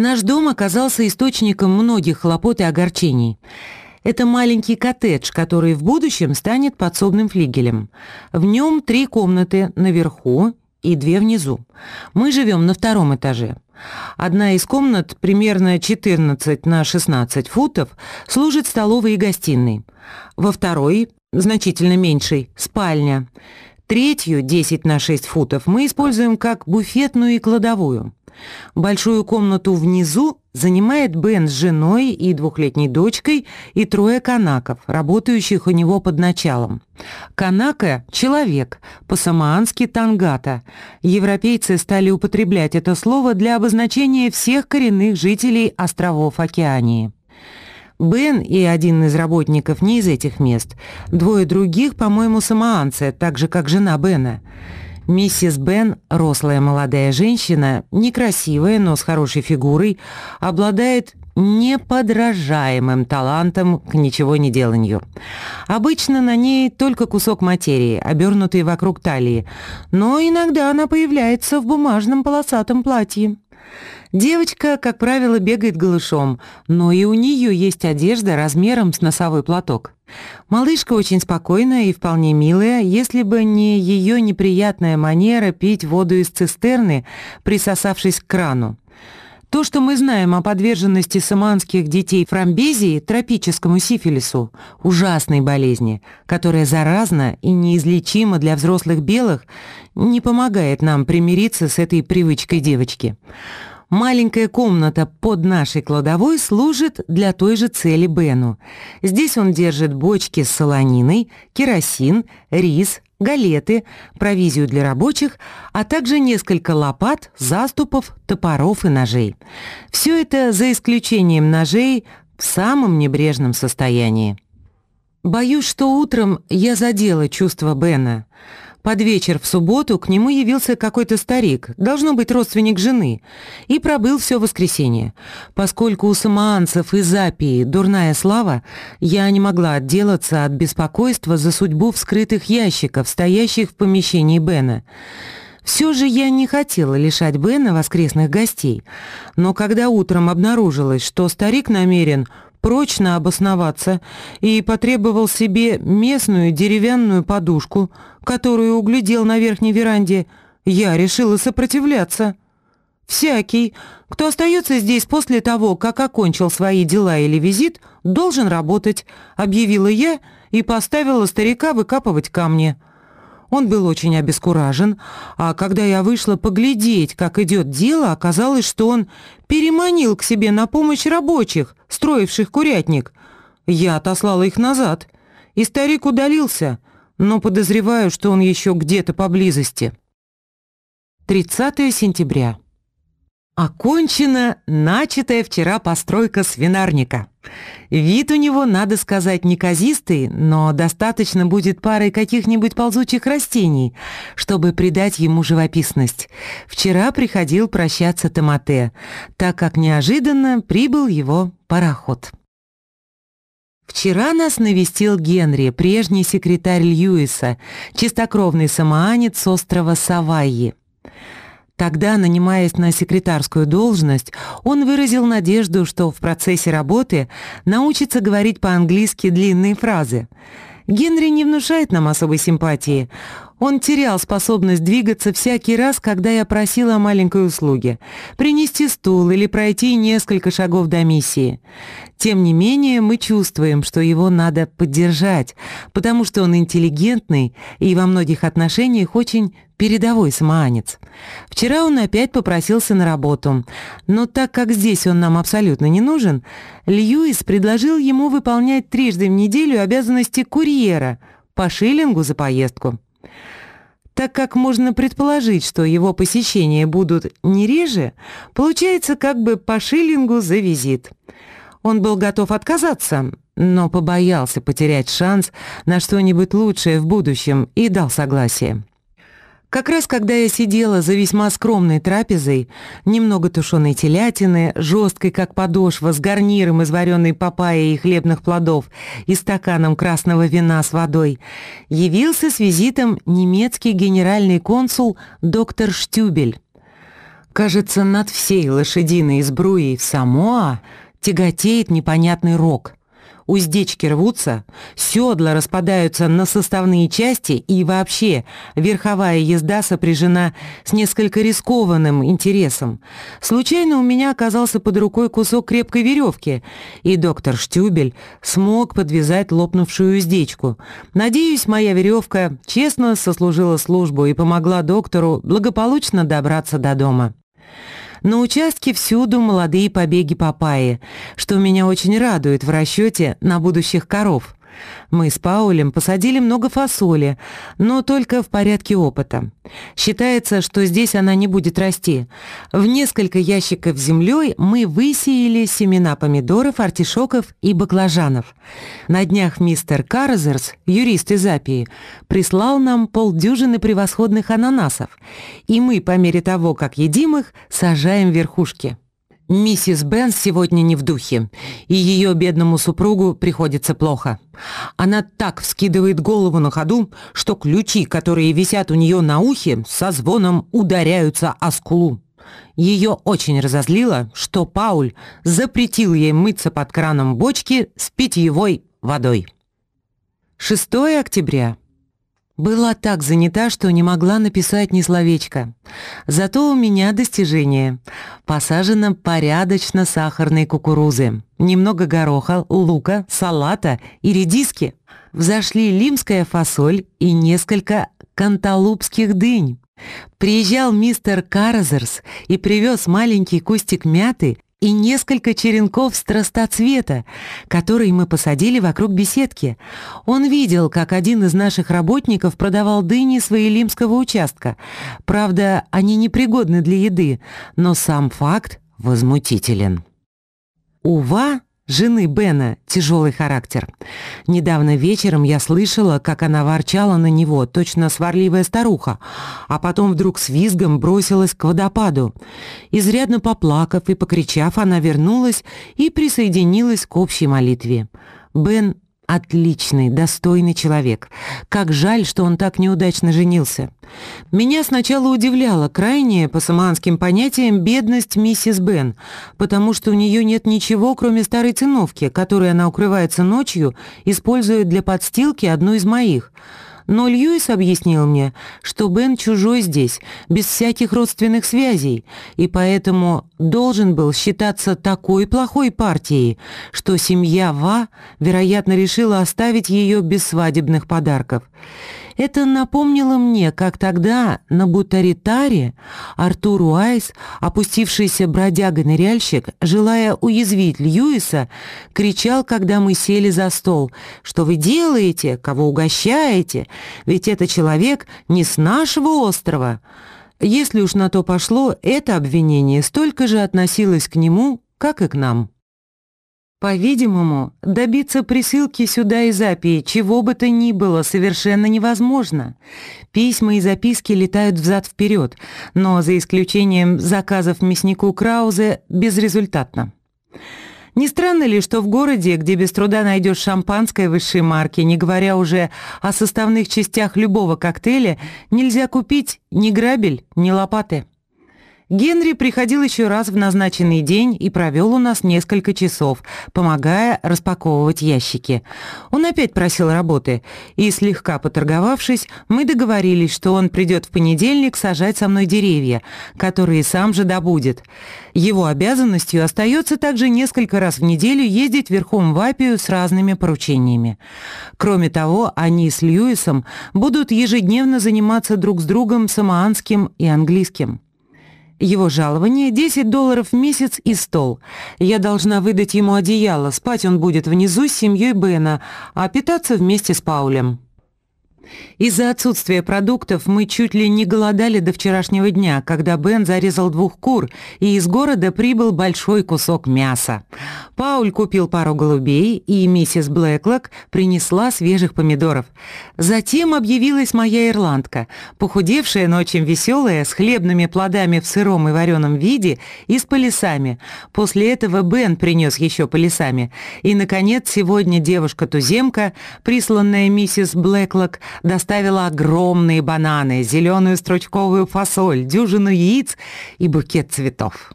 Наш дом оказался источником многих хлопот и огорчений. Это маленький коттедж, который в будущем станет подсобным флигелем. В нем три комнаты наверху и две внизу. Мы живем на втором этаже. Одна из комнат, примерно 14 на 16 футов, служит столовой и гостиной. Во второй, значительно меньшей, спальня. Третью, 10 на 6 футов, мы используем как буфетную и кладовую. Большую комнату внизу занимает Бен с женой и двухлетней дочкой и трое канаков, работающих у него под началом. Канака – человек, по-самоански тангата. Европейцы стали употреблять это слово для обозначения всех коренных жителей островов Океании. Бен и один из работников не из этих мест. Двое других, по-моему, самоанцы, так же, как жена Бена. Миссис Бен, рослая молодая женщина, некрасивая, но с хорошей фигурой, обладает неподражаемым талантом к ничего не деланию. Обычно на ней только кусок материи, обернутый вокруг талии, но иногда она появляется в бумажном полосатом платье. Девочка, как правило, бегает голышом, но и у нее есть одежда размером с носовой платок. Малышка очень спокойная и вполне милая, если бы не ее неприятная манера пить воду из цистерны, присосавшись к крану. То, что мы знаем о подверженности саманских детей фрамбезии, тропическому сифилису, ужасной болезни, которая заразна и неизлечима для взрослых белых, не помогает нам примириться с этой привычкой девочки. Маленькая комната под нашей кладовой служит для той же цели Бену. Здесь он держит бочки с солониной, керосин, рис, галеты, провизию для рабочих, а также несколько лопат, заступов, топоров и ножей. Все это, за исключением ножей, в самом небрежном состоянии. Боюсь, что утром я задела чувство Бена. Под вечер в субботу к нему явился какой-то старик, должно быть родственник жены, и пробыл все воскресенье. Поскольку у самоанцев и запии дурная слава, я не могла отделаться от беспокойства за судьбу вскрытых ящиков, стоящих в помещении Бена. Все же я не хотела лишать Бена воскресных гостей, но когда утром обнаружилось, что старик намерен прочно обосноваться и потребовал себе местную деревянную подушку, которую углядел на верхней веранде, я решила сопротивляться. Всякий, кто остается здесь после того, как окончил свои дела или визит, должен работать, объявила я и поставила старика выкапывать камни. Он был очень обескуражен, а когда я вышла поглядеть, как идет дело, оказалось, что он переманил к себе на помощь рабочих, строивших курятник. Я отослала их назад, и старик удалился, но подозреваю, что он еще где-то поблизости. 30 сентября. Окончена начатая вчера постройка свинарника. Вид у него, надо сказать, неказистый, но достаточно будет пары каких-нибудь ползучих растений, чтобы придать ему живописность. Вчера приходил прощаться Томате, так как неожиданно прибыл его пароход. Вчера нас навестил Генри, прежний секретарь Льюиса, чистокровный самоанец острова Савайи. Тогда, нанимаясь на секретарскую должность, он выразил надежду, что в процессе работы научится говорить по-английски длинные фразы. Генри не внушает нам особой симпатии. Он терял способность двигаться всякий раз, когда я просила о маленькой услуге – принести стул или пройти несколько шагов до миссии. Тем не менее, мы чувствуем, что его надо поддержать, потому что он интеллигентный и во многих отношениях очень передовой самоанец. Вчера он опять попросился на работу, но так как здесь он нам абсолютно не нужен, Льюис предложил ему выполнять трижды в неделю обязанности курьера по шиллингу за поездку. Так как можно предположить, что его посещения будут не реже, получается как бы по шиллингу за визит. Он был готов отказаться, но побоялся потерять шанс на что-нибудь лучшее в будущем и дал согласие. Как раз когда я сидела за весьма скромной трапезой, немного тушеной телятины, жесткой как подошва, с гарниром из вареной папайи и хлебных плодов и стаканом красного вина с водой, явился с визитом немецкий генеральный консул доктор Штюбель. Кажется, над всей лошадиной сбруей в Самоа тяготеет непонятный рок. Уздечки рвутся, седла распадаются на составные части и вообще верховая езда сопряжена с несколько рискованным интересом. Случайно у меня оказался под рукой кусок крепкой веревки, и доктор Штюбель смог подвязать лопнувшую уздечку. Надеюсь, моя веревка честно сослужила службу и помогла доктору благополучно добраться до дома. На участке всюду молодые побеги папайи, что меня очень радует в расчете на будущих коров. Мы с Паулем посадили много фасоли, но только в порядке опыта. Считается, что здесь она не будет расти. В несколько ящиков землей мы высеяли семена помидоров, артишоков и баклажанов. На днях мистер Карзерс, юрист из Апии, прислал нам полдюжины превосходных ананасов, и мы, по мере того, как едим их, сажаем верхушки. Миссис Бенс сегодня не в духе, и ее бедному супругу приходится плохо. Она так вскидывает голову на ходу, что ключи, которые висят у нее на ухе, со звоном ударяются о скулу. Ее очень разозлило, что Пауль запретил ей мыться под краном бочки с питьевой водой. 6 октября. Была так занята, что не могла написать ни словечка. Зато у меня достижение. Посажено порядочно сахарной кукурузы, немного гороха, лука, салата и редиски. Взошли лимская фасоль и несколько канталупских дынь. Приезжал мистер Каразерс и привез маленький кустик мяты и несколько черенков страстоцвета, которые мы посадили вокруг беседки. Он видел, как один из наших работников продавал дыни с Ваилимского участка. Правда, они непригодны для еды, но сам факт возмутителен. Ува жены Бена тяжелый характер. Недавно вечером я слышала, как она ворчала на него, точно сварливая старуха, а потом вдруг с визгом бросилась к водопаду. Изрядно поплакав и покричав, она вернулась и присоединилась к общей молитве. Бен отличный, достойный человек. Как жаль, что он так неудачно женился. Меня сначала удивляла крайняя, по самоанским понятиям, бедность миссис Бен, потому что у нее нет ничего, кроме старой циновки, которой она укрывается ночью, используя для подстилки одну из моих — но Льюис объяснил мне, что Бен чужой здесь, без всяких родственных связей, и поэтому должен был считаться такой плохой партией, что семья Ва, вероятно, решила оставить ее без свадебных подарков. Это напомнило мне, как тогда на Бутаритаре Артур Уайс, опустившийся бродяга-ныряльщик, желая уязвить Льюиса, кричал, когда мы сели за стол, «Что вы делаете? Кого угощаете? Ведь это человек не с нашего острова». Если уж на то пошло, это обвинение столько же относилось к нему, как и к нам. По-видимому, добиться присылки сюда из Апии чего бы то ни было совершенно невозможно. Письма и записки летают взад-вперед, но за исключением заказов мяснику Краузе безрезультатно. Не странно ли, что в городе, где без труда найдешь шампанское высшей марки, не говоря уже о составных частях любого коктейля, нельзя купить ни грабель, ни лопаты? Генри приходил еще раз в назначенный день и провел у нас несколько часов, помогая распаковывать ящики. Он опять просил работы, и, слегка поторговавшись, мы договорились, что он придет в понедельник сажать со мной деревья, которые сам же добудет. Его обязанностью остается также несколько раз в неделю ездить верхом в Апию с разными поручениями. Кроме того, они с Льюисом будут ежедневно заниматься друг с другом самоанским и английским. Его жалование 10 долларов в месяц и стол. Я должна выдать ему одеяло, спать он будет внизу с семьей Бена, а питаться вместе с Паулем. Из-за отсутствия продуктов мы чуть ли не голодали до вчерашнего дня, когда Бен зарезал двух кур, и из города прибыл большой кусок мяса. Пауль купил пару голубей, и миссис Блэклок принесла свежих помидоров. Затем объявилась моя ирландка, похудевшая, но очень веселая, с хлебными плодами в сыром и вареном виде и с полисами. После этого Бен принес еще полисами. И, наконец, сегодня девушка-туземка, присланная миссис Блэклок, доставила огромные бананы, зеленую стручковую фасоль, дюжину яиц и букет цветов.